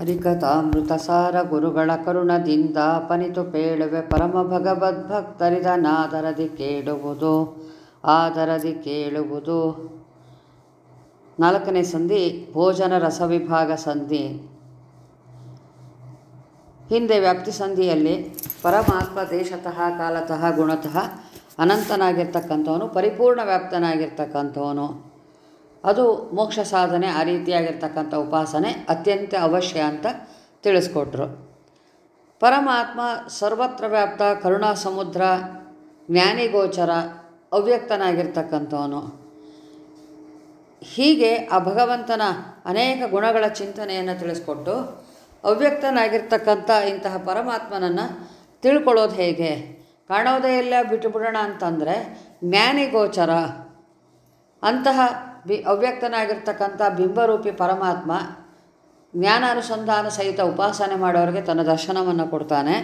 ಹರಿಕಥಾಮೃತ ಸಾರ ಗುರುಗಳ ಕರುಣದಿಂದ ಪನಿತು ಪೇಳುವೆ ಪರಮ ಭಗವದ್ಭಕ್ತರಿದ ನಾದರದಿ ಕೇಳುವುದು, ಆದರದಿ ಕೇಳುವುದು. ನಾಲ್ಕನೇ ಸಂಧಿ, ಭೋಜನ ರಸವಿಭಾಗ ಸಂಧಿ. ಹಿಂದೆ ವ್ಯಾಪ್ತಿ ಸಂಧಿಯಲ್ಲಿ ಪರಮಾತ್ಮ ದೇಶತಃ, ಕಾಲತಃ, ಗುಣತಃ ಅನಂತನಾಗಿರ್ತಕ್ಕಂಥವನು, ಪರಿಪೂರ್ಣ ವ್ಯಾಪ್ತನಾಗಿರ್ತಕ್ಕಂಥವನು. ಅದು ಮೋಕ್ಷ ಸಾಧನೆ ಆ ರೀತಿಯಾಗಿರ್ತಕ್ಕಂಥ ಉಪಾಸನೆ ಅತ್ಯಂತ ಅವಶ್ಯ ಅಂತ ತಿಳಿಸ್ಕೊಟ್ರು. ಪರಮಾತ್ಮ ಸರ್ವತ್ರ ವ್ಯಾಪ್ತ ಕರುಣಾ ಸಮುದ್ರ ಜ್ಞಾನಿಗೋಚರ ಅವ್ಯಕ್ತನಾಗಿರ್ತಕ್ಕಂಥವನು. ಹೀಗೆ ಆ ಭಗವಂತನ ಅನೇಕ ಗುಣಗಳ ಚಿಂತನೆಯನ್ನು ತಿಳಿಸ್ಕೊಟ್ಟು ಅವ್ಯಕ್ತನಾಗಿರ್ತಕ್ಕಂಥ ಇಂತಹ ಪರಮಾತ್ಮನನ್ನು ತಿಳ್ಕೊಳ್ಳೋದು ಹೇಗೆ? ಕಾಣೋದೇ ಇಲ್ಲ ಬಿಟ್ಟುಬಿಡೋಣ ಅಂತಂದರೆ ಜ್ಞಾನಿಗೋಚರ ಅಂತಹ ಬಿ ಅವ್ಯಕ್ತನಾಗಿರ್ತಕ್ಕಂಥ ಬಿಂಬರೂಪಿ ಪರಮಾತ್ಮ ಜ್ಞಾನಾನುಸಂಧಾನ ಸಹಿತ ಉಪಾಸನೆ ಮಾಡೋರಿಗೆ ತನ್ನ ದರ್ಶನವನ್ನು ಕೊಡ್ತಾನೆ.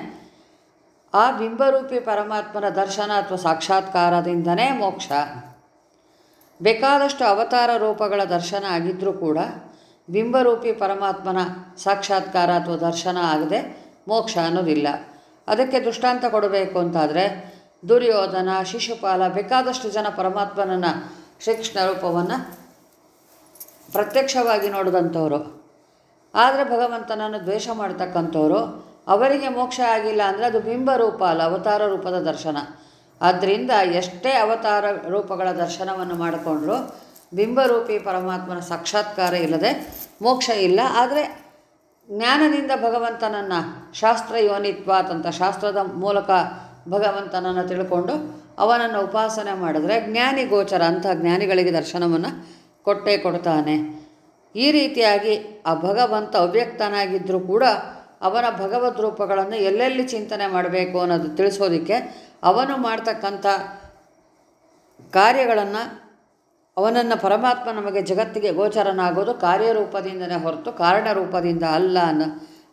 ಆ ಬಿಂಬರೂಪಿ ಪರಮಾತ್ಮನ ದರ್ಶನ ಅಥವಾ ಸಾಕ್ಷಾತ್ಕಾರದಿಂದನೇ ಮೋಕ್ಷ. ಬೇಕಾದಷ್ಟು ಅವತಾರ ರೂಪಗಳ ದರ್ಶನ ಆಗಿದ್ದರೂ ಕೂಡ ಬಿಂಬರೂಪಿ ಪರಮಾತ್ಮನ ಸಾಕ್ಷಾತ್ಕಾರ ಅಥವಾ ದರ್ಶನ ಆಗದೆ ಮೋಕ್ಷ ಅನ್ನೋದಿಲ್ಲ. ಅದಕ್ಕೆ ದೃಷ್ಟಾಂತ ಕೊಡಬೇಕು ಅಂತಾದರೆ ದುರ್ಯೋಧನ, ಶಿಶುಪಾಲ ಬೇಕಾದಷ್ಟು ಜನ ಪರಮಾತ್ಮನನ್ನು ಶ್ರೀಕೃಷ್ಣ ರೂಪವನ್ನು ಪ್ರತ್ಯಕ್ಷವಾಗಿ ನೋಡಿದಂಥವ್ರು. ಆದರೆ ಭಗವಂತನನ್ನು ದ್ವೇಷ ಮಾಡ್ತಕ್ಕಂಥವ್ರು, ಅವರಿಗೆ ಮೋಕ್ಷ ಆಗಿಲ್ಲ ಅಂದರೆ ಅದು ಬಿಂಬ ರೂಪ ಅಲ್ಲ, ಅವತಾರ ರೂಪದ ದರ್ಶನ. ಆದ್ದರಿಂದ ಎಷ್ಟೇ ಅವತಾರ ರೂಪಗಳ ದರ್ಶನವನ್ನು ಮಾಡಿಕೊಂಡ್ರು ಬಿಂಬರೂಪಿ ಪರಮಾತ್ಮನ ಸಾಕ್ಷಾತ್ಕಾರ ಇಲ್ಲದೆ ಮೋಕ್ಷ ಇಲ್ಲ. ಆದರೆ ಜ್ಞಾನದಿಂದ ಭಗವಂತನನ್ನು ಶಾಸ್ತ್ರ ಯೋನಿತ್ವ ಅಂತ ಶಾಸ್ತ್ರದ ಮೂಲಕ ಭಗವಂತನನ್ನು ತಿಳ್ಕೊಂಡು ಅವನನ್ನು ಉಪಾಸನೆ ಮಾಡಿದ್ರೆ ಜ್ಞಾನಿ ಗೋಚರ ಅಂಥ ಜ್ಞಾನಿಗಳಿಗೆ ದರ್ಶನವನ್ನು ಕೊಟ್ಟೇ ಕೊಡ್ತಾನೆ. ಈ ರೀತಿಯಾಗಿ ಆ ಭಗವಂತ ಅವ್ಯಕ್ತನಾಗಿದ್ದರೂ ಕೂಡ ಅವನ ಭಗವದ್ ರೂಪಗಳನ್ನು ಎಲ್ಲೆಲ್ಲಿ ಚಿಂತನೆ ಮಾಡಬೇಕು ಅನ್ನೋದು ತಿಳಿಸೋದಕ್ಕೆ ಅವನು ಮಾಡ್ತಕ್ಕಂಥ ಕಾರ್ಯಗಳನ್ನು ಅವನನ್ನು ಪರಮಾತ್ಮ ನಮಗೆ ಜಗತ್ತಿಗೆ ಗೋಚರನಾಗೋದು ಕಾರ್ಯರೂಪದಿಂದನೇ ಹೊರತು ಕಾರಣ ರೂಪದಿಂದ ಅಲ್ಲ ಅನ್ನೋ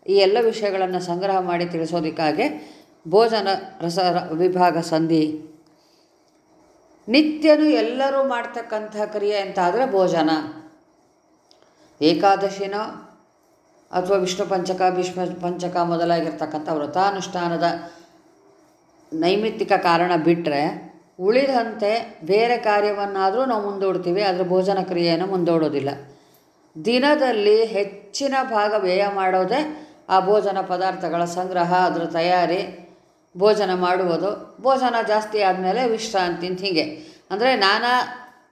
ಈ ಎಲ್ಲ ವಿಷಯಗಳನ್ನು ಸಂಗ್ರಹ ಮಾಡಿ ತಿಳಿಸೋದಕ್ಕಾಗಿ ಭೋಜನ ರಸ ವಿಭಾಗ ಸಂಧಿ. ನಿತ್ಯನೂ ಎಲ್ಲರೂ ಮಾಡ್ತಕ್ಕಂಥ ಕ್ರಿಯೆ ಅಂತಾದರೆ ಭೋಜನ. ಏಕಾದಶಿನೋ ಅಥವಾ ವಿಷ್ಣು ಪಂಚಕ, ಭೀಷ್ಮ ಪಂಚಕ ಮೊದಲಾಗಿರ್ತಕ್ಕಂಥ ವ್ರತಾನುಷ್ಠಾನದ ನೈಮಿತ್ತಿಕ ಕಾರಣ ಬಿಟ್ಟರೆ ಉಳಿದಂತೆ ಬೇರೆ ಕಾರ್ಯವನ್ನಾದರೂ ನಾವು ಮುಂದೂಡ್ತೀವಿ, ಆದರೆ ಭೋಜನ ಕ್ರಿಯೆಯನ್ನು ಮುಂದೂಡೋದಿಲ್ಲ. ದಿನದಲ್ಲಿ ಹೆಚ್ಚಿನ ಭಾಗ ವ್ಯಯ ಮಾಡೋದೇ ಆ ಭೋಜನ ಪದಾರ್ಥಗಳ ಸಂಗ್ರಹ, ಅದರ ತಯಾರಿ ಭೋಜನ ಮಾಡುವುದು. ಭೋಜನ ಜಾಸ್ತಿ ಆದಮೇಲೆ ವಿಶ್ರಾಂತಿ ಅಂತ ಹೀಗೆ. ಅಂದರೆ ನಾನಾ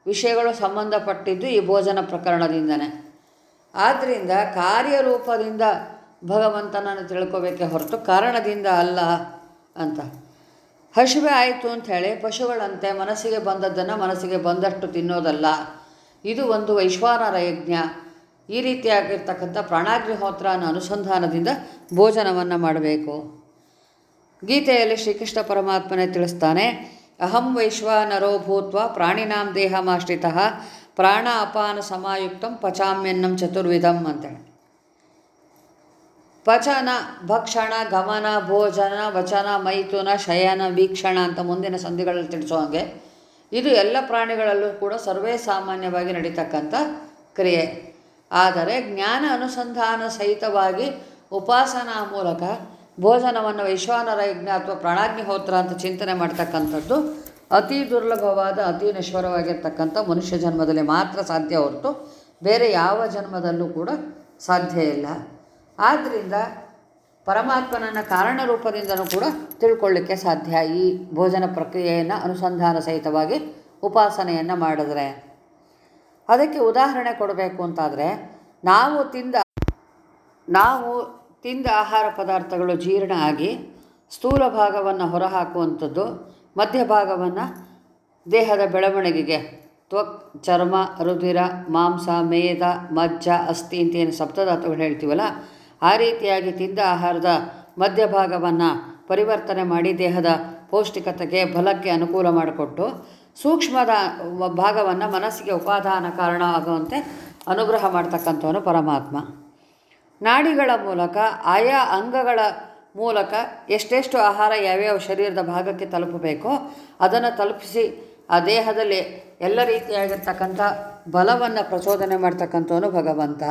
ವಿಷಯಗಳು ಸಂಬಂಧಪಟ್ಟಿದ್ದು ಈ ಭೋಜನ ಪ್ರಕರಣದಿಂದನೇ. ಆದ್ದರಿಂದ ಕಾರ್ಯರೂಪದಿಂದ ಭಗವಂತನನ್ನು ತಿಳ್ಕೋಬೇಕೆ ಹೊರತು ಕಾರಣದಿಂದ ಅಲ್ಲ ಅಂತ. ಹಸಿವೆ ಆಯಿತು ಅಂಥೇಳಿ ಪಶುಗಳಂತೆ ಮನಸ್ಸಿಗೆ ಬಂದದ್ದನ್ನು ಮನಸ್ಸಿಗೆ ಬಂದಷ್ಟು ತಿನ್ನೋದಲ್ಲ. ಇದು ಒಂದು ವೈಶ್ವಾನರ ಯಜ್ಞ ಈ ರೀತಿಯಾಗಿರ್ತಕ್ಕಂಥ ಪ್ರಾಣಾಗ್ನಿಹೋತ್ರ ಅನ್ನೋ ಅನುಸಂಧಾನದಿಂದ ಭೋಜನವನ್ನು ಮಾಡಬೇಕು. ಗೀತೆಯಲ್ಲಿ ಶ್ರೀಕೃಷ್ಣ ಪರಮಾತ್ಮನೇ ತಿಳಿಸ್ತಾನೆ, ಅಹಂ ವೈಶ್ವಾನರೋ ಭೂತ್ವ ಪ್ರಾಣಿನಾಂ ದೇಹಮಾಶ್ರಿತ, ಪ್ರಾಣ ಅಪಾನ ಸಮಾಯುಕ್ತಂ ಪಚಾಮ್ಯನ್ನಂ ಚತುರ್ವಿಧಂ ಅಂತೇಳಿ. ಪಚನ, ಭಕ್ಷಣ, ಗಮನ, ಭೋಜನ, ವಚನ, ಮೈಥುನ, ಶಯನ, ವೀಕ್ಷಣ ಅಂತ ಮುಂದಿನ ಸಂಧಿಗಳಲ್ಲಿ ತಿಳಿಸೋ ಹಾಗೆ, ಇದು ಎಲ್ಲ ಪ್ರಾಣಿಗಳಲ್ಲೂ ಕೂಡ ಸರ್ವೇ ಸಾಮಾನ್ಯವಾಗಿ ನಡೀತಕ್ಕಂಥ ಕ್ರಿಯೆ. ಆದರೆ ಜ್ಞಾನ ಅನುಸಂಧಾನ ಸಹಿತವಾಗಿ ಉಪಾಸನಾ ಮೂಲಕ ಭೋಜನವನ್ನು ವೈಶ್ವಾನರ ಯಜ್ಞ ಅಥವಾ ಪ್ರಾಣಾಗ್ನಿಹೋತ್ರ ಅಂತ ಚಿಂತನೆ ಮಾಡ್ತಕ್ಕಂಥದ್ದು ಅತಿ ದುರ್ಲಭವಾದ, ಅತಿ ನಶ್ವರವಾಗಿರ್ತಕ್ಕಂಥ ಮನುಷ್ಯ ಜನ್ಮದಲ್ಲಿ ಮಾತ್ರ ಸಾಧ್ಯ ಹೊರತು ಬೇರೆ ಯಾವ ಜನ್ಮದಲ್ಲೂ ಕೂಡ ಸಾಧ್ಯ ಇಲ್ಲ. ಆದ್ದರಿಂದ ಪರಮಾತ್ಮನನ್ನು ಕಾರಣ ರೂಪದಿಂದನೂ ಕೂಡ ತಿಳ್ಕೊಳ್ಳಿಕ್ಕೆ ಸಾಧ್ಯ ಈ ಭೋಜನ ಪ್ರಕ್ರಿಯೆಯನ್ನು ಅನುಸಂಧಾನ ಸಹಿತವಾಗಿ ಉಪಾಸನೆಯನ್ನು ಮಾಡಿದ್ರೆ. ಅದಕ್ಕೆ ಉದಾಹರಣೆ ಕೊಡಬೇಕು ಅಂತಾದರೆ, ನಾವು ತಿಂದ, ನಾವು ತಿಂದ ಆಹಾರ ಪದಾರ್ಥಗಳು ಜೀರ್ಣ ಆಗಿ ಸ್ಥೂಲ ಭಾಗವನ್ನು ಹೊರಹಾಕುವಂಥದ್ದು ಮಧ್ಯಭಾಗವನ್ನು ದೇಹದ ಬೆಳವಣಿಗೆಗೆ ತ್ವಕ್ ಚರ್ಮ, ರುಧಿರ, ಮಾಂಸ, ಮೇದ, ಮಜ್ಜ, ಅಸ್ಥಿ ಅಂತ ಏನು ಸಪ್ತಧಾತುಗಳು ಹೇಳ್ತೀವಲ್ಲ, ಆ ರೀತಿಯಾಗಿ ತಿಂದ ಆಹಾರದ ಮಧ್ಯಭಾಗವನ್ನು ಪರಿವರ್ತನೆ ಮಾಡಿ ದೇಹದ ಪೌಷ್ಟಿಕತೆಗೆ ಬಲಕ್ಕೆ ಅನುಕೂಲ ಮಾಡಿಕೊಟ್ಟು ಸೂಕ್ಷ್ಮದ ಭಾಗವನ್ನು ಮನಸ್ಸಿಗೆ ಉಪಾದಾನ ಕಾರಣ ಆಗುವಂತೆ ಅನುಗ್ರಹ ಮಾಡ್ತಕ್ಕಂಥವನು ಪರಮಾತ್ಮ. ನಾಡಿಗಳ ಮೂಲಕ, ಆಯಾ ಅಂಗಗಳ ಮೂಲಕ ಎಷ್ಟೆಷ್ಟು ಆಹಾರ ಯಾವ್ಯಾವ ಶರೀರದ ಭಾಗಕ್ಕೆ ತಲುಪಬೇಕೋ ಅದನ್ನು ತಲುಪಿಸಿ ಆ ದೇಹದಲ್ಲಿ ಎಲ್ಲ ರೀತಿಯಾಗಿರ್ತಕ್ಕಂಥ ಬಲವನ್ನು ಪ್ರಚೋದನೆ ಮಾಡ್ತಕ್ಕಂಥವನು ಭಗವಂತ.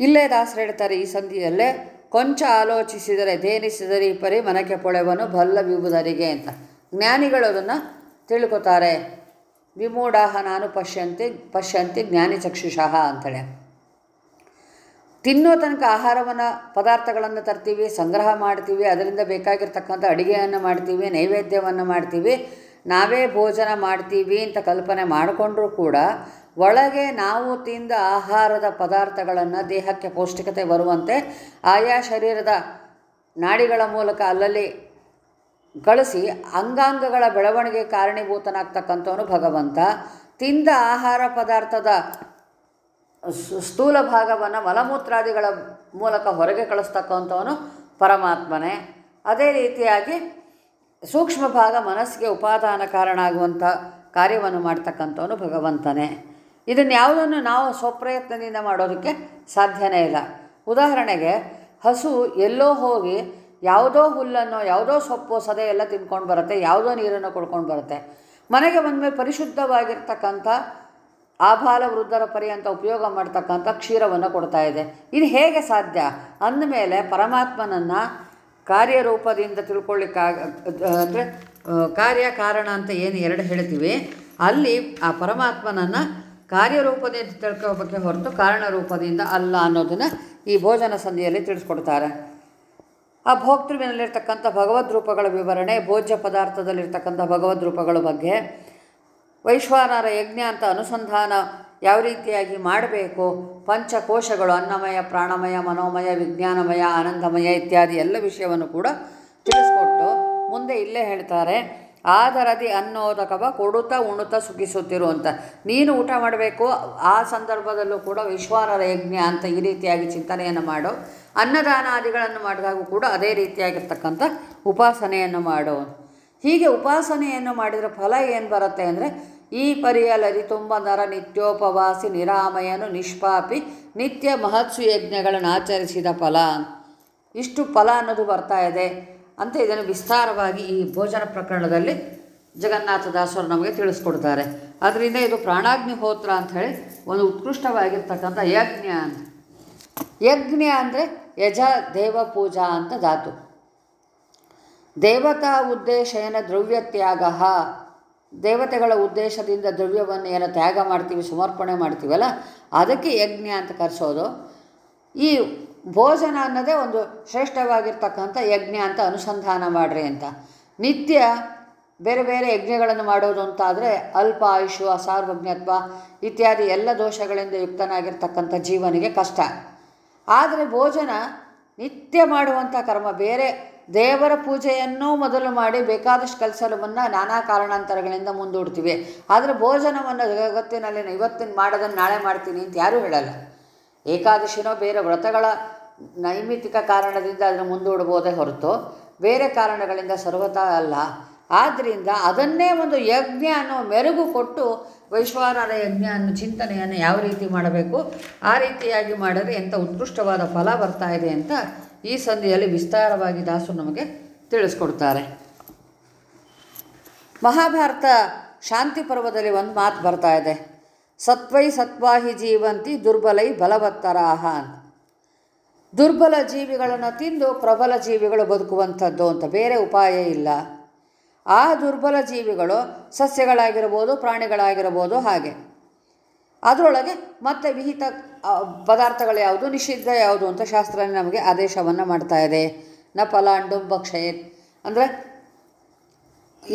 ಇಲ್ಲೇ ದಾಸರು ಹೇಳ್ತಾರೆ, ಈ ಸಂಧಿಯಲ್ಲೇ ಕೊಂಚ ಆಲೋಚಿಸಿದರೆ ದೇನಿಸಿದರೆ ಈ ಪರಿ ಮನಕ್ಕೆ ಪೊಳೆವನು ಬಲ್ಲ ವಿಭುದರಿಗೆ ಅಂತ. ಜ್ಞಾನಿಗಳು ಅದನ್ನು ತಿಳ್ಕೊತಾರೆ. ವಿಮೂಢಾಹ ನಾನು ಪಶ್ಯಂತಿ ಪಶ್ಯಂತಿ ಜ್ಞಾನಿ ಚಕ್ಷುಷಃ ಅಂತೇಳಿ. ತಿನ್ನೋ ತನಕ ಆಹಾರವನ್ನು, ಪದಾರ್ಥಗಳನ್ನು ತರ್ತೀವಿ, ಸಂಗ್ರಹ ಮಾಡ್ತೀವಿ, ಅದರಿಂದ ಬೇಕಾಗಿರ್ತಕ್ಕಂಥ ಅಡುಗೆಯನ್ನು ಮಾಡ್ತೀವಿ, ನೈವೇದ್ಯವನ್ನು ಮಾಡ್ತೀವಿ, ನಾವೇ ಭೋಜನ ಮಾಡ್ತೀವಿ ಅಂತ ಕಲ್ಪನೆ ಮಾಡಿಕೊಂಡ್ರೂ ಕೂಡ ಒಳಗೆ ನಾವು ತಿಂದ ಆಹಾರದ ಪದಾರ್ಥಗಳನ್ನು ದೇಹಕ್ಕೆ ಪೌಷ್ಟಿಕತೆ ಬರುವಂತೆ ಆಯಾ ಶರೀರದ ನಾಡಿಗಳ ಮೂಲಕ ಅಲ್ಲಲ್ಲಿ ಗಳಿಸಿ ಅಂಗಾಂಗಗಳ ಬೆಳವಣಿಗೆ ಕಾರಣೀಭೂತನಾಗ್ತಕ್ಕಂಥವನು ಭಗವಂತ. ತಿಂದ ಆಹಾರ ಪದಾರ್ಥದ ಸ್ಥೂಲ ಭಾಗವನ್ನು ಮಲಮೂತ್ರಾದಿಗಳ ಮೂಲಕ ಹೊರಗೆ ಕಳಿಸ್ತಕ್ಕಂಥವನು ಪರಮಾತ್ಮನೇ. ಅದೇ ರೀತಿಯಾಗಿ ಸೂಕ್ಷ್ಮ ಭಾಗ ಮನಸ್ಸಿಗೆ ಉಪಾದಾನ ಕಾರಣ ಆಗುವಂಥ ಕಾರ್ಯವನ್ನು ಮಾಡ್ತಕ್ಕಂಥವನು ಭಗವಂತನೇ. ಇದನ್ನು ಯಾವುದನ್ನು ನಾವು ಸ್ವಪ್ರಯತ್ನದಿಂದ ಮಾಡೋದಕ್ಕೆ ಸಾಧ್ಯನೇ ಇಲ್ಲ. ಉದಾಹರಣೆಗೆ ಹಸು ಎಲ್ಲೋ ಹೋಗಿ ಯಾವುದೋ ಹುಲ್ಲನ್ನು, ಯಾವುದೋ ಸೊಪ್ಪು, ಸದೆ ಎಲ್ಲ ತಿನ್ಕೊಂಡು ಬರುತ್ತೆ, ಯಾವುದೋ ನೀರನ್ನು ಕೊಡ್ಕೊಂಡು ಬರುತ್ತೆ. ಮನೆಗೆ ಬಂದಮೇಲೆ ಪರಿಶುದ್ಧವಾಗಿರ್ತಕ್ಕಂಥ ಆಬಾಲ ವೃದ್ಧರ ಪರ್ಯಂತ ಉಪಯೋಗ ಮಾಡ್ತಕ್ಕಂಥ ಕ್ಷೀರವನ್ನು ಕೊಡ್ತಾ ಇದೆ. ಇದು ಹೇಗೆ ಸಾಧ್ಯ? ಅಂದಮೇಲೆ ಪರಮಾತ್ಮನನ್ನು ಕಾರ್ಯರೂಪದಿಂದ ತಿಳ್ಕೊಳ್ಳಿಕ್ಕಾಗ ಅಂದರೆ ಕಾರ್ಯ ಕಾರಣ ಅಂತ ಏನು ಎರಡು ಹೇಳ್ತೀವಿ. ಅಲ್ಲಿ ಆ ಪರಮಾತ್ಮನನ್ನು ಕಾರ್ಯರೂಪದಿಂದ ತಿಳ್ಕೋಬೇಕೆ ಹೊರತು ಕಾರಣರೂಪದಿಂದ ಅಲ್ಲ ಅನ್ನೋದನ್ನು ಈ ಭೋಜನ ಸಂಧಿಯಲ್ಲಿ ತಿಳಿಸ್ಕೊಡ್ತಾರೆ. ಆ ಭೋಕ್ತೃವಿನಲ್ಲಿರ್ತಕ್ಕಂಥ ಭಗವದ್ ರೂಪಗಳ ವಿವರಣೆ, ಭೋಜ್ಯ ಪದಾರ್ಥದಲ್ಲಿರ್ತಕ್ಕಂಥ ಭಗವದ್ ರೂಪಗಳ ಬಗ್ಗೆ ವೈಶ್ವಾನರ ಯಜ್ಞ ಅಂತ ಅನುಸಂಧಾನ ಯಾವ ರೀತಿಯಾಗಿ ಮಾಡಬೇಕು? ಪಂಚಕೋಶಗಳು ಅನ್ನಮಯ, ಪ್ರಾಣಮಯ, ಮನೋಮಯ, ವಿಜ್ಞಾನಮಯ, ಆನಂದಮಯ ಇತ್ಯಾದಿ ಎಲ್ಲ ವಿಷಯವನ್ನು ಕೂಡ ತಿಳಿಸ್ಕೊಟ್ಟು ಮುಂದೆ ಇಲ್ಲೇ ಹೇಳ್ತಾರೆ, ಆದರದಿ ಅನ್ನೋದಕವ ಕೊಡುತ್ತಾ ಉಣುತ್ತಾ ಸುಖಿಸುತ್ತಿರು ಅಂತ. ನೀನು ಊಟ ಮಾಡಬೇಕು, ಆ ಸಂದರ್ಭದಲ್ಲೂ ಕೂಡ ವಿಶ್ವಾನರ ಯಜ್ಞ ಅಂತ ಈ ರೀತಿಯಾಗಿ ಚಿಂತನೆಯನ್ನು ಮಾಡು. ಅನ್ನದಾನಾದಿಗಳನ್ನು ಮಾಡಿದಾಗೂ ಕೂಡ ಅದೇ ರೀತಿಯಾಗಿರ್ತಕ್ಕಂಥ ಉಪಾಸನೆಯನ್ನು ಮಾಡು. ಹೀಗೆ ಉಪಾಸನೆಯನ್ನು ಮಾಡಿದರೆ ಫಲ ಏನು ಬರುತ್ತೆ ಅಂದರೆ ಈ ಪರಿಯಲರಿ ತುಂಬ ನರ ನಿತ್ಯೋಪವಾಸಿ ನಿರಾಮಯನು ನಿಷ್ಪಾಪಿ ನಿತ್ಯ ಮಹತ್ಸು ಯಜ್ಞಗಳನ್ನು ಆಚರಿಸಿದ ಫಲ. ಇಷ್ಟು ಫಲ ಅನ್ನೋದು ಬರ್ತಾ ಇದೆ. ಅಂತ ಇದನ್ನು ವಿಸ್ತಾರವಾಗಿ ಈ ಭೋಜನ ಪ್ರಕರಣದಲ್ಲಿ ಜಗನ್ನಾಥದಾಸರು ನಮಗೆ ತಿಳಿಸ್ಕೊಡ್ತಾರೆ. ಅದರಿಂದ ಇದು ಪ್ರಾಣಾಗ್ನಿಹೋತ್ರ ಅಂಥೇಳಿ ಒಂದು ಉತ್ಕೃಷ್ಟವಾಗಿರ್ತಕ್ಕಂಥ ಯಜ್ಞ ಅಂತ. ಯಜ್ಞ ಅಂದರೆ ಯಜ ದೇವ ಪೂಜಾ ಅಂತ ಧಾತು. ದೇವತಾ ಉದ್ದೇಶೇನ ದ್ರವ್ಯತ್ಯಾಗ ದೇವತೆಗಳ ಉದ್ದೇಶದಿಂದ ದ್ರವ್ಯವನ್ನು ಏನೋ ತ್ಯಾಗ ಮಾಡ್ತೀವಿ, ಸಮರ್ಪಣೆ ಮಾಡ್ತೀವಲ್ಲ ಅದಕ್ಕೆ ಯಜ್ಞ ಅಂತ ಕರೆಸೋದು. ಈ ಭೋಜನ ಅನ್ನೋದೇ ಒಂದು ಶ್ರೇಷ್ಠವಾಗಿರ್ತಕ್ಕಂಥ ಯಜ್ಞ ಅಂತ ಅನುಸಂಧಾನ ಮಾಡ್ರಿ ಅಂತ. ನಿತ್ಯ ಬೇರೆ ಬೇರೆ ಯಜ್ಞಗಳನ್ನು ಮಾಡೋದು ಅಂತಾದರೆ ಅಲ್ಪ ಆಯುಷು ಅಸಾರ್ವಜ್ಞತ್ವ ಇತ್ಯಾದಿ ಎಲ್ಲ ದೋಷಗಳಿಂದ ಯುಕ್ತನಾಗಿರ್ತಕ್ಕಂಥ ಜೀವನಿಗೆ ಕಷ್ಟ. ಆದರೆ ಭೋಜನ ನಿತ್ಯ ಮಾಡುವಂಥ ಕರ್ಮ ಬೇರೆ ದೇವರ ಪೂಜೆಯನ್ನು ಮೊದಲು ಮಾಡಿ ಬೇಕಾದಷ್ಟು ಕೆಲಸವನ್ನು ನಾನಾ ಕಾರಣಾಂತರಗಳಿಂದ ಮುಂದೂಡ್ತೀವಿ. ಆದರೆ ಭೋಜನವನ್ನು ಜಗತ್ತಿನಲ್ಲಿ ಇವತ್ತಿನ ಮಾಡೋದನ್ನು ನಾಳೆ ಮಾಡ್ತೀನಿ ಅಂತ ಯಾರೂ ಹೇಳಲ್ಲ. ಏಕಾದಶಿನೋ ಬೇರೆ ವ್ರತಗಳ ನೈಮಿತಿಕ ಕಾರಣದಿಂದ ಅದನ್ನು ಮುಂದೂಡ್ಬೋದೇ ಹೊರತು ಬೇರೆ ಕಾರಣಗಳಿಂದ ಸರ್ವತಾ ಅಲ್ಲ. ಆದ್ದರಿಂದ ಅದನ್ನೇ ಒಂದು ಯಜ್ಞ ಅನ್ನೋ ಮೆರುಗು ಕೊಟ್ಟು ವೈಶ್ವಾನರ ಯಜ್ಞ ಅನ್ನೋ ಚಿಂತನೆಯನ್ನು ಯಾವ ರೀತಿ ಮಾಡಬೇಕು, ಆ ರೀತಿಯಾಗಿ ಮಾಡಿದ್ರೆ ಎಂಥ ಉತ್ಕೃಷ್ಟವಾದ ಫಲ ಬರ್ತಾ ಇದೆ ಅಂತ ಈ ಸಂಧಿಯಲ್ಲಿ ವಿಸ್ತಾರವಾಗಿ ದಾಸು ನಮಗೆ ತಿಳಿಸ್ಕೊಡ್ತಾರೆ. ಮಹಾಭಾರತ ಶಾಂತಿ ಪರ್ವದಲ್ಲಿ ಒಂದು ಮಾತು ಬರ್ತಾ ಇದೆ. ಸತ್ವೈ ಸತ್ವಾಹಿ ಜೀವಂತಿ ದುರ್ಬಲೈ ಬಲವತ್ತರಾಹ ಅಂತ. ದುರ್ಬಲ ಜೀವಿಗಳನ್ನು ತಿಂದು ಪ್ರಬಲ ಜೀವಿಗಳು ಬದುಕುವಂಥದ್ದು ಅಂತ ಬೇರೆ ಉಪಾಯ ಇಲ್ಲ. ಆ ದುರ್ಬಲ ಜೀವಿಗಳು ಸಸ್ಯಗಳಾಗಿರ್ಬೋದು ಪ್ರಾಣಿಗಳಾಗಿರ್ಬೋದು ಹಾಗೆ. ಅದರೊಳಗೆ ಮತ್ತೆ ವಿಹಿತ ಪದಾರ್ಥಗಳು ಯಾವುದು, ನಿಷಿದ್ಧ ಯಾವುದು ಅಂತ ಶಾಸ್ತ್ರ ನಮಗೆ ಆದೇಶವನ್ನು ಮಾಡ್ತಾ ಇದೆ. ನ ಫಲಾಂಡು ಭಕ್ಷಯೇತ್. ಅಂದರೆ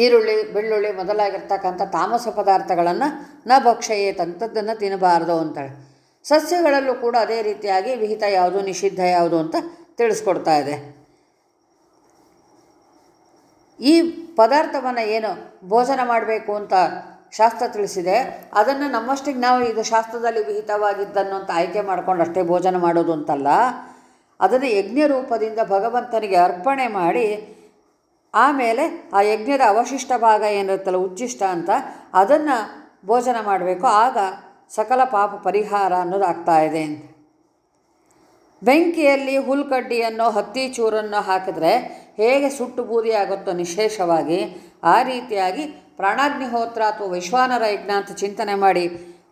ಈರುಳ್ಳಿ, ಬೆಳ್ಳುಳ್ಳಿ ಮೊದಲಾಗಿರ್ತಕ್ಕಂಥ ತಾಮಸ ಪದಾರ್ಥಗಳನ್ನು ನ ಭಕ್ಷಯೇತ್ ಅಂಥದ್ದನ್ನು ತಿನ್ನಬಾರ್ದು ಅಂತೇಳಿ. ಸಸ್ಯಗಳಲ್ಲೂ ಕೂಡ ಅದೇ ರೀತಿಯಾಗಿ ವಿಹಿತ ಯಾವುದು, ನಿಷಿದ್ಧ ಯಾವುದು ಅಂತ ತಿಳಿಸ್ಕೊಡ್ತಾ ಇದೆ. ಈ ಪದಾರ್ಥವನ್ನು ಏನು ಭೋಜನ ಮಾಡಬೇಕು ಅಂತ ಶಾಸ್ತ್ರ ತಿಳಿಸಿದೆ. ಅದನ್ನು ನಮ್ಮಷ್ಟಿಗೆ ನಾವು ಇದು ಶಾಸ್ತ್ರದಲ್ಲಿ ವಿಹಿತವಾಗಿದ್ದನ್ನು ಅಂತ ಆಯ್ಕೆ ಮಾಡ್ಕೊಂಡು ಅಷ್ಟೇ ಭೋಜನ ಮಾಡೋದು ಅಂತಲ್ಲ. ಅದನ್ನು ಯಜ್ಞ ರೂಪದಿಂದ ಭಗವಂತನಿಗೆ ಅರ್ಪಣೆ ಮಾಡಿ ಆಮೇಲೆ ಆ ಯಜ್ಞದ ಅವಶಿಷ್ಟ ಭಾಗ ಏನಿರುತ್ತಲ್ಲ ಉಚ್ಚಿಷ್ಟ ಅಂತ ಅದನ್ನು ಭೋಜನ ಮಾಡಬೇಕು. ಆಗ ಸಕಲ ಪಾಪ ಪರಿಹಾರ ಅನ್ನೋದು ಇದೆ. ಅಂತ ಬೆಂಕಿಯಲ್ಲಿ ಹುಲ್ಕಡ್ಡಿಯನ್ನು ಹತ್ತಿ ಚೂರನ್ನು ಹಾಕಿದ್ರೆ ಹೇಗೆ ಸುಟ್ಟು ಬೂದಿ ಆಗುತ್ತೋ ನಿಶೇಷವಾಗಿ ಆ ರೀತಿಯಾಗಿ ಪ್ರಾಣಾಗ್ನಿಹೋತ್ರ ಅಥವಾ ವಿಶ್ವಾನರ ಯಜ್ಞ ಅಂತ ಚಿಂತನೆ ಮಾಡಿ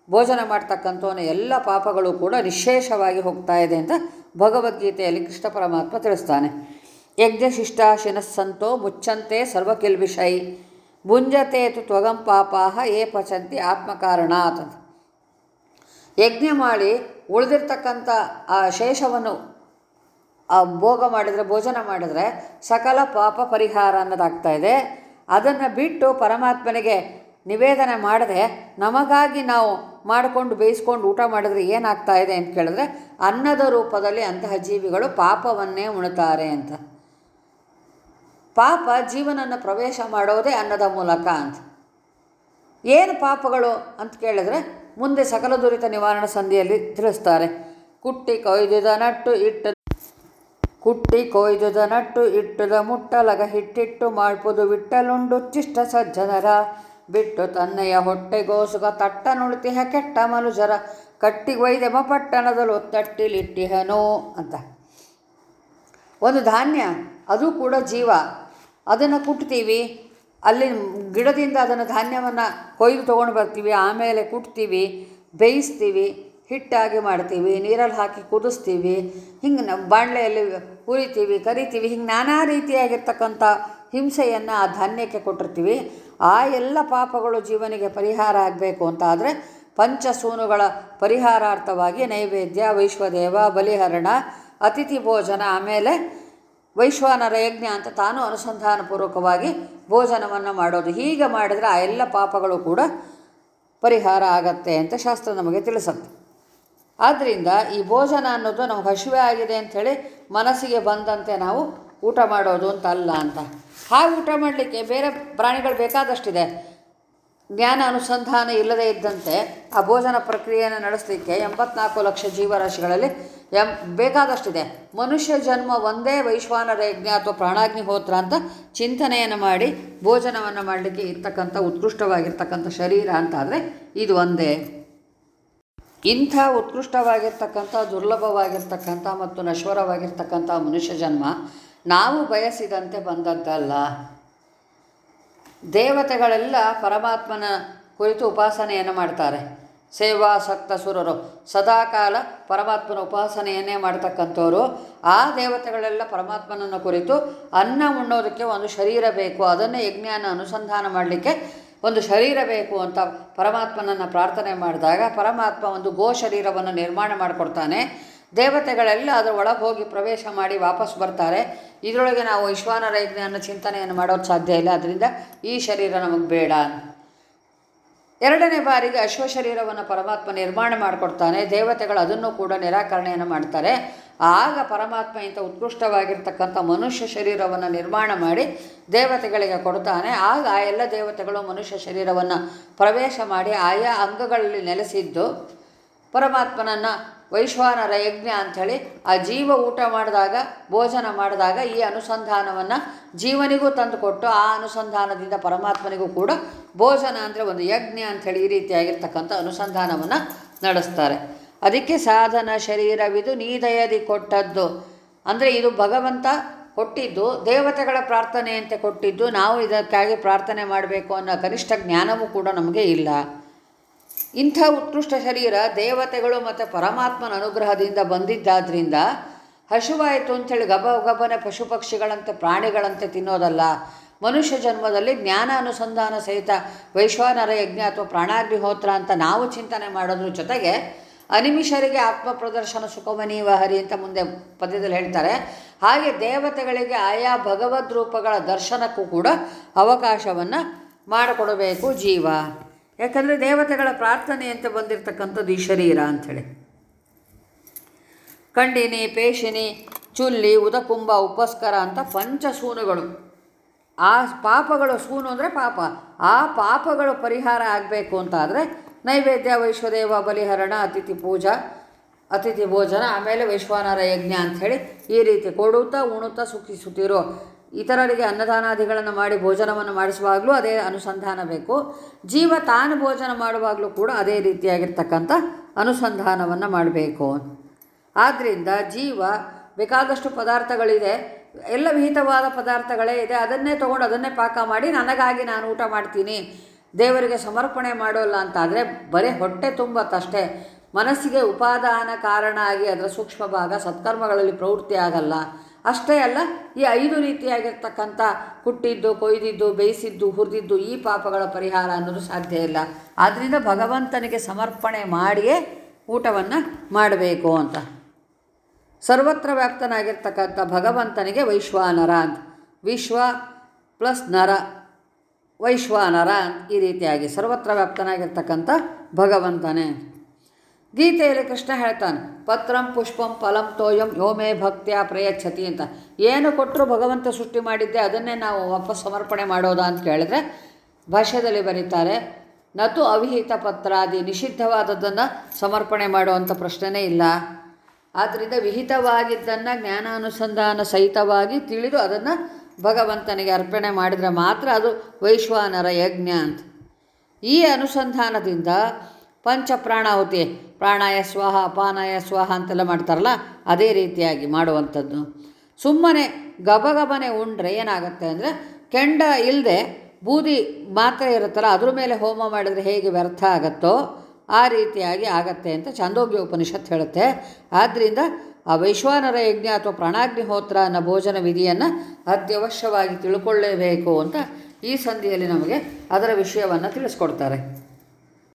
ಭೋಜನ ಮಾಡ್ತಕ್ಕಂಥವನ ಎಲ್ಲ ಪಾಪಗಳು ಕೂಡ ನಿಶೇಷವಾಗಿ ಹೋಗ್ತಾ ಇದೆ ಅಂತ ಭಗವದ್ಗೀತೆಯಲ್ಲಿ ಕೃಷ್ಣ ಪರಮಾತ್ಮ ತಿಳಿಸ್ತಾನೆ. ಸಂತೋ ಮುಚ್ಚಂತೆ ಸರ್ವಕಿಲ್ಬಿಷೈ ಮುಂಜತೆ ತು ತ್ವಗಂ ಪಾಪಾಹ ಏ ಪಚಂತಿ ಆತ್ಮಕಾರಣಾತ್ ಅಂತ. ಯಜ್ಞ ಮಾಡಿ ಉಳಿದಿರ್ತಕ್ಕಂಥ ಆ ಶೇಷವನ್ನು ಭೋಗ ಮಾಡಿದರೆ, ಭೋಜನ ಮಾಡಿದರೆ ಸಕಲ ಪಾಪ ಪರಿಹಾರ ಅನ್ನೋದಾಗ್ತಾ ಇದೆ. ಅದನ್ನು ಬಿಟ್ಟು ಪರಮಾತ್ಮನಿಗೆ ನಿವೇದನೆ ಮಾಡದೆ ನಮಗಾಗಿ ನಾವು ಮಾಡಿಕೊಂಡು ಬೇಯಿಸ್ಕೊಂಡು ಊಟ ಮಾಡಿದ್ರೆ ಏನಾಗ್ತಾ ಇದೆ ಅಂತ ಕೇಳಿದ್ರೆ ಅನ್ನದ ರೂಪದಲ್ಲಿ ಅಂತಹ ಜೀವಿಗಳು ಪಾಪವನ್ನೇ ಉಣ್ತಾರೆ ಅಂತ. ಪಾಪ ಜೀವನನ್ನು ಪ್ರವೇಶ ಮಾಡೋದೇ ಅನ್ನದ ಮೂಲಕ ಅಂತ. ಏನು ಪಾಪಗಳು ಅಂತ ಕೇಳಿದ್ರೆ ಮುಂದೆ ಸಕಲ ದುರಿತ ನಿವಾರಣಾ ಸಂಧಿಯಲ್ಲಿ ತಿಳಿಸ್ತಾರೆ. ಕುಟ್ಟಿ ಕೊಯ್ದಿದ ನಟ್ಟು ಇಟ್ಟು ಕುಟ್ಟಿ ಕೊಯ್ದುದ ನಟ್ಟು ಇಟ್ಟುದ ಮುಟ್ಟಲಗ ಹಿಟ್ಟಿಟ್ಟು ಮಾಡ್ಪುದು ಬಿಟ್ಟಲುಂಡು ಚಿಷ್ಟ ಸಜ್ಜನರ. ಬಿಟ್ಟು ತನ್ನೆಯ ಹೊಟ್ಟೆಗೋಸುಗ ತಟ್ಟ ನುಳಿತಿಹ ಕೆಟ್ಟ ಮನುಜರ. ಕಟ್ಟಿ ಒಯ್ದೆಮ ಪಟ್ಟಣದಲ್ಲಿ ಒತ್ತಟ್ಟಿಲಿಟ್ಟಿಹನೋ ಅಂತ. ಒಂದು ಧಾನ್ಯ, ಅದು ಕೂಡ ಜೀವ. ಅದನ್ನು ಕುಟ್ತೀವಿ. ಅಲ್ಲಿ ಗಿಡದಿಂದ ಅದನ್ನು ಧಾನ್ಯವನ್ನು ಕೊಯ್ದು ತೊಗೊಂಡು ಬರ್ತೀವಿ. ಆಮೇಲೆ ಕುಟ್ತೀವಿ, ಬೇಯಿಸ್ತೀವಿ. ಹಿಟ್ಟಾಗಿ ಮಾಡ್ತೀವಿ, ನೀರಲ್ಲಿ ಹಾಕಿ ಕುದಿಸ್ತೀವಿ, ಹಿಂಗೆ ನಮ್ಮ ಬಾಣಲೆಯಲ್ಲಿ ಹುರಿತೀವಿ, ಕರಿತೀವಿ, ಹಿಂಗೆ ನಾನಾ ರೀತಿಯಾಗಿರ್ತಕ್ಕಂಥ ಹಿಂಸೆಯನ್ನು ಆ ಧಾನ್ಯಕ್ಕೆ ಕೊಟ್ಟಿರ್ತೀವಿ. ಆ ಎಲ್ಲ ಪಾಪಗಳು ಜೀವನಿಗೆ ಪರಿಹಾರ ಆಗಬೇಕು ಅಂತ ಆದರೆ ಪಂಚಸೂನುಗಳ ಪರಿಹಾರಾರ್ಥವಾಗಿ ನೈವೇದ್ಯ, ವೈಶ್ವದೇವ, ಬಲಿಹರಣ, ಅತಿಥಿ ಭೋಜನ, ಆಮೇಲೆ ವೈಶ್ವಾನರ ಯಜ್ಞ ಅಂತ ತಾನು ಅನುಸಂಧಾನಪೂರ್ವಕವಾಗಿ ಭೋಜನವನ್ನು ಮಾಡೋದು. ಹೀಗೆ ಮಾಡಿದರೆ ಆ ಎಲ್ಲ ಪಾಪಗಳು ಕೂಡ ಪರಿಹಾರ ಆಗತ್ತೆ ಅಂತ ಶಾಸ್ತ್ರ ನಮಗೆ ತಿಳಿಸುತ್ತೆ. ಆದ್ದರಿಂದ ಈ ಭೋಜನ ಅನ್ನೋದು ನಮ್ಮ ಹಸಿವೆ ಆಗಿದೆ ಅಂಥೇಳಿ ಮನಸ್ಸಿಗೆ ಬಂದಂತೆ ನಾವು ಊಟ ಮಾಡೋದು ಅಂತ ಅಲ್ಲ ಅಂತ. ಹಾಗೆ ಊಟ ಮಾಡಲಿಕ್ಕೆ ಬೇರೆ ಪ್ರಾಣಿಗಳು ಬೇಕಾದಷ್ಟಿದೆ. ಜ್ಞಾನ ಅನುಸಂಧಾನ ಇಲ್ಲದೇ ಇದ್ದಂತೆ ಆ ಭೋಜನ ಪ್ರಕ್ರಿಯೆಯನ್ನು ನಡೆಸಲಿಕ್ಕೆ ಎಂಬತ್ನಾಲ್ಕು ಲಕ್ಷ ಜೀವರಾಶಿಗಳಲ್ಲಿ ಎಂ ಬೇಕಾದಷ್ಟಿದೆ. ಮನುಷ್ಯ ಜನ್ಮ ಒಂದೇ ವೈಶ್ವಾನರ ಯಜ್ಞ ಅಥವಾ ಪ್ರಾಣಾಗ್ನಿಹೋತ್ರ ಅಂತ ಚಿಂತನೆಯನ್ನು ಮಾಡಿ ಭೋಜನವನ್ನು ಮಾಡಲಿಕ್ಕೆ ಇರ್ತಕ್ಕಂಥ ಉತ್ಕೃಷ್ಟವಾಗಿರ್ತಕ್ಕಂಥ ಶರೀರ ಅಂತಾದರೆ ಇದು ಒಂದೇ. ಇಂಥ ಉತ್ಕೃಷ್ಟವಾಗಿರ್ತಕ್ಕಂಥ, ದುರ್ಲಭವಾಗಿರ್ತಕ್ಕಂಥ ಮತ್ತು ನಶ್ವರವಾಗಿರ್ತಕ್ಕಂಥ ಮನುಷ್ಯ ಜನ್ಮ ನಾವು ಬಯಸಿದಂತೆ ಬಂದದ್ದಲ್ಲ. ದೇವತೆಗಳೆಲ್ಲ ಪರಮಾತ್ಮನ ಕುರಿತು ಉಪಾಸನೆಯನ್ನು ಮಾಡ್ತಾರೆ. ಸೇವಾಸಕ್ತ ಸುರರು. ಸದಾಕಾಲ ಪರಮಾತ್ಮನ ಉಪಾಸನೆಯನ್ನೇ ಮಾಡ್ತಕ್ಕಂಥವ್ರು. ಆ ದೇವತೆಗಳೆಲ್ಲ ಪರಮಾತ್ಮನನ್ನು ಕುರಿತು ಅನ್ನ ಉಣ್ಣೋದಕ್ಕೆ ಒಂದು ಶರೀರ ಬೇಕು. ಅದನ್ನೇ ಯಜ್ಞಾನ ಅನುಸಂಧಾನ ಮಾಡಲಿಕ್ಕೆ ಒಂದು ಶರೀರ ಬೇಕು ಅಂತ ಪರಮಾತ್ಮನನ್ನು ಪ್ರಾರ್ಥನೆ ಮಾಡಿದಾಗ ಪರಮಾತ್ಮ ಒಂದು ಗೋ ಶರೀರವನ್ನು ನಿರ್ಮಾಣ ಮಾಡಿಕೊಡ್ತಾನೆ. ದೇವತೆಗಳೆಲ್ಲ ಅದರ ಒಳಗೆ ಹೋಗಿ ಪ್ರವೇಶ ಮಾಡಿ ವಾಪಸ್ ಬರ್ತಾರೆ. ಇದರೊಳಗೆ ನಾವು ವಿಶ್ವಾನರ ಯಜ್ಞ ಚಿಂತನೆಯನ್ನು ಮಾಡೋದು ಸಾಧ್ಯ ಇಲ್ಲ. ಅದರಿಂದ ಈ ಶರೀರ ನಮಗೆ ಬೇಡ ಎರಡನೇ ಬಾರಿಗೆ ಅಶ್ವ ಶರೀರವನ್ನು ಪರಮಾತ್ಮ ನಿರ್ಮಾಣ ಮಾಡಿಕೊಡ್ತಾನೆ. ದೇವತೆಗಳು ಅದನ್ನು ಕೂಡ ನಿರಾಕರಣೆಯನ್ನು ಮಾಡ್ತಾರೆ. ಆಗ ಪರಮಾತ್ಮ ಇಂಥ ಉತ್ಕೃಷ್ಟವಾಗಿರ್ತಕ್ಕಂಥ ಮನುಷ್ಯ ಶರೀರವನ್ನು ನಿರ್ಮಾಣ ಮಾಡಿ ದೇವತೆಗಳಿಗೆ ಕೊಡ್ತಾನೆ. ಆಗ ಆ ಎಲ್ಲ ದೇವತೆಗಳು ಮನುಷ್ಯ ಶರೀರವನ್ನು ಪ್ರವೇಶ ಮಾಡಿ ಆಯಾ ಅಂಗಗಳಲ್ಲಿ ನೆಲೆಸಿದ್ದು ಪರಮಾತ್ಮನನ್ನು ವೈಶ್ವಾನರ ಯಜ್ಞ ಅಂಥೇಳಿ ಆ ಜೀವ ಊಟ ಮಾಡಿದಾಗ, ಭೋಜನ ಮಾಡಿದಾಗ ಈ ಅನುಸಂಧಾನವನ್ನು ಜೀವನಿಗೂ ತಂದುಕೊಟ್ಟು ಆ ಅನುಸಂಧಾನದಿಂದ ಪರಮಾತ್ಮನಿಗೂ ಕೂಡ ಭೋಜನ ಅಂದರೆ ಒಂದು ಯಜ್ಞ ಅಂಥೇಳಿ ಈ ರೀತಿಯಾಗಿರ್ತಕ್ಕಂಥ ಅನುಸಂಧಾನವನ್ನು ನಡೆಸ್ತಾರೆ. ಅದಕ್ಕೆ ಸಾಧನ ಶರೀರವಿದು ನೀದಯದಿ ಕೊಟ್ಟದ್ದು. ಅಂದರೆ ಇದು ಭಗವಂತ ಕೊಟ್ಟಿದ್ದು, ದೇವತೆಗಳ ಪ್ರಾರ್ಥನೆಯಂತೆ ಕೊಟ್ಟಿದ್ದು, ನಾವು ಇದಕ್ಕಾಗಿ ಪ್ರಾರ್ಥನೆ ಮಾಡಬೇಕು ಅನ್ನೋ ಕನಿಷ್ಠ ಜ್ಞಾನವೂ ಕೂಡ ನಮಗೆ ಇಲ್ಲ. ಇಂಥ ಉತ್ಕೃಷ್ಟ ಶರೀರ ದೇವತೆಗಳು ಮತ್ತು ಪರಮಾತ್ಮನ ಅನುಗ್ರಹದಿಂದ ಬಂದಿದ್ದಾದ್ರಿಂದ ಹಸುವಾಯಿತು ಅಂಥೇಳಿ ಗಬ ಗಬನೆ ಪಶು ಪಕ್ಷಿಗಳಂತೆ ಪ್ರಾಣಿಗಳಂತೆ ತಿನ್ನೋದಲ್ಲ. ಮನುಷ್ಯ ಜನ್ಮದಲ್ಲಿ ಜ್ಞಾನ ಅನುಸಂಧಾನ ಸಹಿತ ವೈಶ್ವಾನರ ಯಜ್ಞ ಅಥವಾ ಪ್ರಾಣಾಗ್ನಿಹೋತ್ರ ಅಂತ ನಾವು ಚಿಂತನೆ ಮಾಡೋದ್ರ ಜೊತೆಗೆ ಅನಿಮಿಷರಿಗೆ ಆತ್ಮ ಪ್ರದರ್ಶನ ಸುಖಮನೀವ ಹರಿ ಅಂತ ಮುಂದೆ ಪದ್ಯದಲ್ಲಿ ಹೇಳ್ತಾರೆ. ಹಾಗೆ ದೇವತೆಗಳಿಗೆ ಆಯಾ ಭಗವದ್ ರೂಪಗಳ ದರ್ಶನಕ್ಕೂ ಕೂಡ ಅವಕಾಶವನ್ನು ಮಾಡಿಕೊಡಬೇಕು ಜೀವ. ಯಾಕಂದರೆ ದೇವತೆಗಳ ಪ್ರಾರ್ಥನೆ ಅಂತ ಬಂದಿರತಕ್ಕಂಥದ್ದು ಈ ಶರೀರ ಅಂಥೇಳಿ. ಕಂಡಿನಿ, ಪೇಶಿನಿ, ಚುಲ್ಲಿ, ಉದಕುಂಭ, ಉಪಸ್ಕರ ಅಂತ ಪಂಚಸೂನುಗಳು ಆ ಪಾಪಗಳು ಸೂನು ಅಂದರೆ ಪಾಪ. ಆ ಪಾಪಗಳು ಪರಿಹಾರ ಆಗಬೇಕು ಅಂತಾದರೆ ನೈವೇದ್ಯ ವೈಶ್ವದೇವ ಬಲಿಹರಣ, ಅತಿಥಿ ಪೂಜಾ, ಅತಿಥಿ ಭೋಜನ, ಆಮೇಲೆ ವೈಶ್ವಾನರ ಯಜ್ಞ ಅಂಥೇಳಿ ಈ ರೀತಿ ಕೊಡುತ್ತಾ ಉಣುತ್ತಾ ಸುಖಿಸುತ್ತಿರೋ. ಇತರರಿಗೆ ಅನ್ನದಾನಾದಿಗಳನ್ನು ಮಾಡಿ ಭೋಜನವನ್ನು ಮಾಡಿಸುವಾಗಲೂ ಅದೇ ಅನುಸಂಧಾನ ಬೇಕು. ಜೀವ ತಾನು ಭೋಜನ ಮಾಡುವಾಗಲೂ ಕೂಡ ಅದೇ ರೀತಿಯಾಗಿರ್ತಕ್ಕಂಥ ಅನುಸಂಧಾನವನ್ನು ಮಾಡಬೇಕು. ಆದ್ದರಿಂದ ಜೀವ ಬೇಕಾದಷ್ಟು ಪದಾರ್ಥಗಳಿದೆ. ಎಲ್ಲ ವಿಹಿತವಾದ ಪದಾರ್ಥಗಳೇ ಇದೆ. ಅದನ್ನೇ ತೊಗೊಂಡು ಅದನ್ನೇ ಪಾಕ ಮಾಡಿ ನನಗಾಗಿ ನಾನು ಊಟ ಮಾಡ್ತೀನಿ. ದೇವರಿಗೆ ಸಮರ್ಪಣೆ ಮಾಡೋಲ್ಲ ಅಂತಾದರೆ ಬರೀ ಹೊಟ್ಟೆ ತುಂಬತ್ತಷ್ಟೇ. ಮನಸ್ಸಿಗೆ ಉಪಾದಾನ ಕಾರಣ ಆಗಿ ಅದರ ಸೂಕ್ಷ್ಮ ಭಾಗ ಸತ್ಕರ್ಮಗಳಲ್ಲಿ ಪ್ರವೃತ್ತಿ ಆಗಲ್ಲ. ಅಷ್ಟೇ ಅಲ್ಲ, ಈ ಐದು ರೀತಿಯಾಗಿರ್ತಕ್ಕಂಥ ಕುಟ್ಟಿದ್ದು, ಕೊಯ್ದಿದ್ದು, ಬೇಯಿಸಿದ್ದು, ಹುರಿದಿದ್ದು ಈ ಪಾಪಗಳ ಪರಿಹಾರ ಅನ್ನೋದು ಸಾಧ್ಯ ಇಲ್ಲ. ಆದ್ದರಿಂದ ಭಗವಂತನಿಗೆ ಸಮರ್ಪಣೆ ಮಾಡಿಯೇ ಊಟವನ್ನು ಮಾಡಬೇಕು ಅಂತ. ಸರ್ವತ್ರ ವ್ಯಾಪ್ತನಾಗಿರ್ತಕ್ಕಂಥ ಭಗವಂತನಿಗೆ ವೈಶ್ವಾನರ ಅಂತ. ವಿಶ್ವ ಪ್ಲಸ್ ನರ. ವೈಶ್ವಾನರ ಈ ರೀತಿಯಾಗಿ ಸರ್ವತ್ರ ವ್ಯಾಪ್ತನಾಗಿರ್ತಕ್ಕಂಥ ಭಗವಂತನೇ. ಗೀತೆಯಲ್ಲಿ ಕೃಷ್ಣ ಹೇಳ್ತಾನೆ, ಪತ್ರಂ ಪುಷ್ಪಂ ಫಲಂ ತೋಯಂ ಯೋಮೇ ಭಕ್ತಿಯ ಪ್ರಯಚ್ಛತಿ ಅಂತ. ಏನು ಕೊಟ್ಟರು ಭಗವಂತ ಸೃಷ್ಟಿ ಮಾಡಿದ್ದೆ, ಅದನ್ನೇ ನಾವು ವಾಪಸ್ ಸಮರ್ಪಣೆ ಮಾಡೋದಾ ಅಂತ ಕೇಳಿದ್ರೆ ಭಾಷೆಯಲ್ಲಿ ಬರೀತಾರೆ, ನತು ಅವಿಹಿತ ಪತ್ರಾದಿ ನಿಷಿದ್ಧವಾದದ್ದನ್ನು ಸಮರ್ಪಣೆ ಮಾಡುವಂಥ ಪ್ರಶ್ನೆನೇ ಇಲ್ಲ. ಆದ್ದರಿಂದ ವಿಹಿತವಾಗಿದ್ದನ್ನು ಜ್ಞಾನಾನುಸಂಧಾನ ಸಹಿತವಾಗಿ ತಿಳಿದು ಅದನ್ನು ಭಗವಂತನಿಗೆ ಅರ್ಪಣೆ ಮಾಡಿದರೆ ಮಾತ್ರ ಅದು ವೈಶ್ವಾನರ ಯಜ್ಞ ಅಂತ. ಈ ಅನುಸಂಧಾನದಿಂದ ಪಂಚ ಪ್ರಾಣಾಹುತಿ ಪ್ರಾಣಾಯ ಸ್ವಾಹ, ಅಪಾನಾಯ ಸ್ವಾಹ ಅಂತೆಲ್ಲ ಮಾಡ್ತಾರಲ್ಲ, ಅದೇ ರೀತಿಯಾಗಿ ಮಾಡುವಂಥದ್ದು. ಸುಮ್ಮನೆ ಗಬಗಬನೆ ಉಂಡ್ರೆ ಏನಾಗುತ್ತೆ ಅಂದರೆ ಕೆಂಡ ಇಲ್ಲದೆ ಬೂದಿ ಮಾತ್ರ ಇರುತ್ತಲ್ಲ, ಅದ್ರ ಮೇಲೆ ಹೋಮ ಮಾಡಿದರೆ ಹೇಗೆ ವ್ಯರ್ಥ ಆಗತ್ತೋ ಆ ರೀತಿಯಾಗಿ ಆಗತ್ತೆ ಅಂತ ಚಾಂದೋಗ್ಯ ಉಪನಿಷತ್ ಹೇಳುತ್ತೆ. ಆದ್ದರಿಂದ ಆ ವೈಶ್ವಾನರ ಯಜ್ಞ ಅಥವಾ ಪ್ರಾಣಾಗ್ನಿಹೋತ್ರ ಅನ್ನೋ ಭೋಜನ ವಿಧಿಯನ್ನು ಅತ್ಯವಶ್ಯವಾಗಿ ತಿಳ್ಕೊಳ್ಳೇಬೇಕು ಅಂತ ಈ ಸಂಧಿಯಲ್ಲಿ ನಮಗೆ ಅದರ ವಿಷಯವನ್ನು ತಿಳಿಸ್ಕೊಡ್ತಾರೆ.